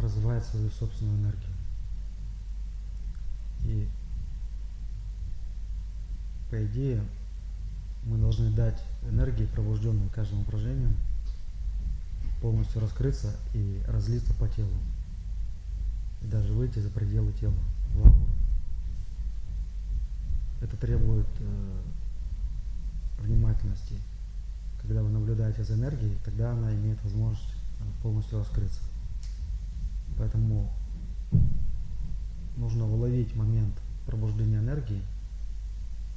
развивает свою собственную энергию. И по идее мы должны дать энергии, пробужденной каждым упражнением, полностью раскрыться и разлиться по телу. И даже выйти за пределы тела, в. Это требует э, внимательности. Когда вы наблюдаете за энергией, тогда она имеет возможность полностью раскрыться. Поэтому нужно уловить момент пробуждения энергии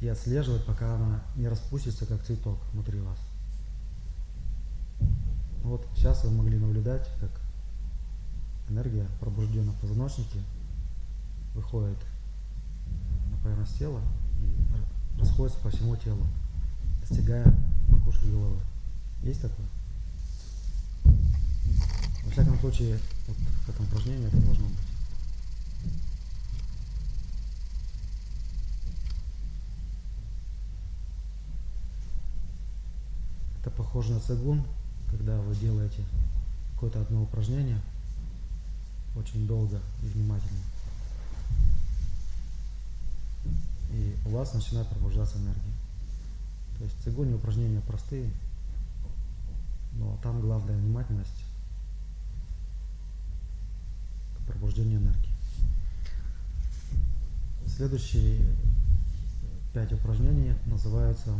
и отслеживать, пока она не распустится, как цветок внутри вас. Вот сейчас вы могли наблюдать, как энергия пробуждена в позвоночнике выходит на поверхность тела и расходится по всему телу, достигая макушки головы. Есть такое? Во всяком случае, вот в этом упражнении это должно быть. Это похоже на цигун, когда вы делаете какое-то одно упражнение очень долго и внимательно. И у вас начинает пробуждаться энергия. То есть цигуни упражнения простые, но там главная внимательность к пробуждению энергии. Следующие пять упражнений называются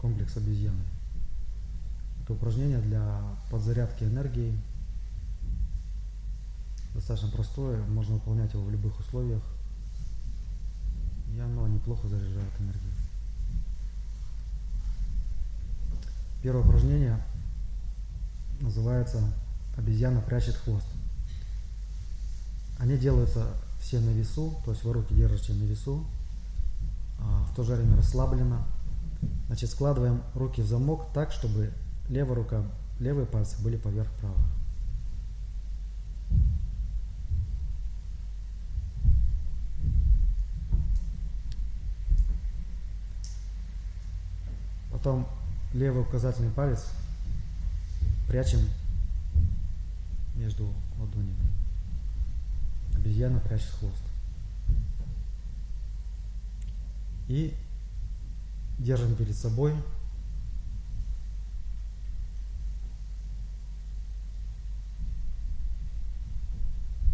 комплекс обезьяны. Это упражнение для подзарядки энергии. Достаточно простое, можно выполнять его в любых условиях. И оно неплохо заряжает энергию. Первое упражнение называется «Обезьяна прячет хвост». Они делаются все на весу, то есть вы руки держите на весу, а в то же время расслабленно, Значит, складываем руки в замок так, чтобы левая рука, левые пальцы были поверх правых. Потом левый указательный палец прячем между ладонями. Обезьяна прячет хвост. И держим перед собой.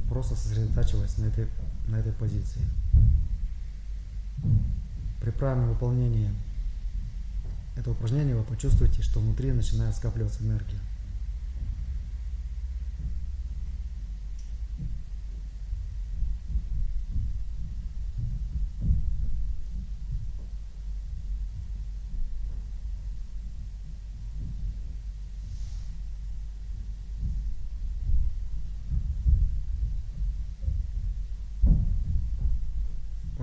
Просто сосредотачиваясь на этой, на этой позиции. При правильном выполнении этого упражнения вы почувствуете, что внутри начинает скапливаться энергия.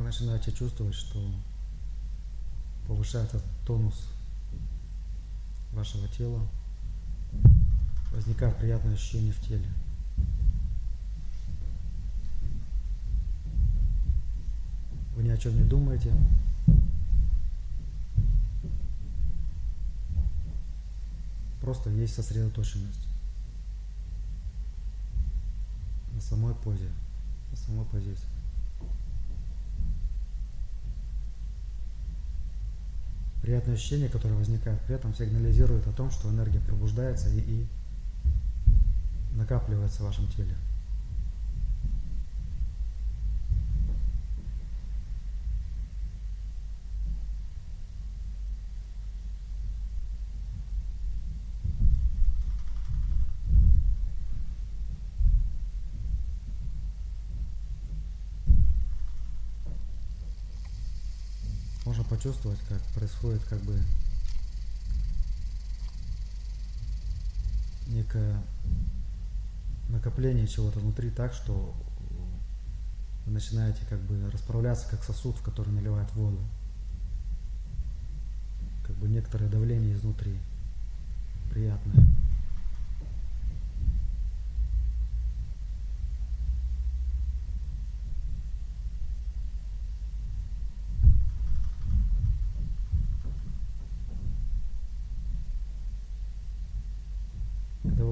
Начинаете чувствовать, что повышается тонус вашего тела, возникает приятное ощущение в теле. Вы ни о чем не думаете. Просто есть сосредоточенность на самой позе, на самой позиции. Приятное ощущение, которое возникает, при этом сигнализирует о том, что энергия пробуждается и, и накапливается в вашем теле. Можно почувствовать, как происходит как бы некое накопление чего-то внутри так, что вы начинаете как бы расправляться как сосуд, в который наливают воду. Как бы некоторое давление изнутри. Приятное.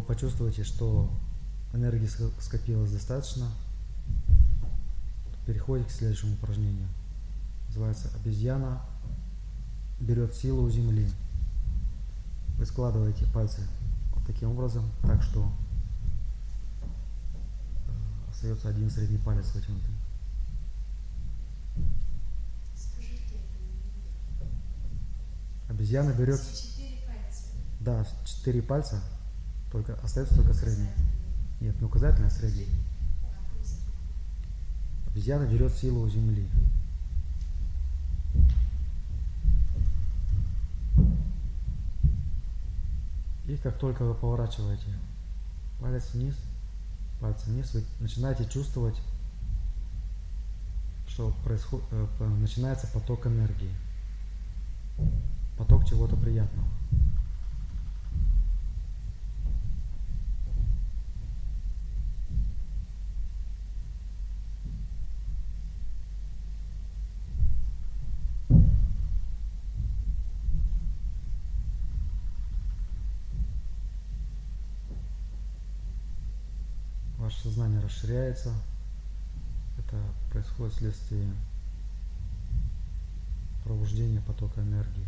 Почувствуете, что энергии скопилось достаточно, переходите к следующему упражнению. Называется обезьяна берет силу у земли. Вы складываете пальцы вот таким образом, так что э, остается один средний палец вытянутый. Обезьяна берет, четыре пальца. да, четыре пальца, только остается только средний. Нет, не указательный, а них? Обезьяна берет силу у земли. И как только вы поворачиваете палец вниз, палец вниз, вы начинаете чувствовать, что происход... э, начинается поток энергии. Поток чего-то приятного. Ваше сознание расширяется. Это происходит вследствие пробуждения потока энергии.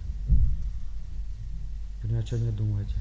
Вы ни о чем не думаете.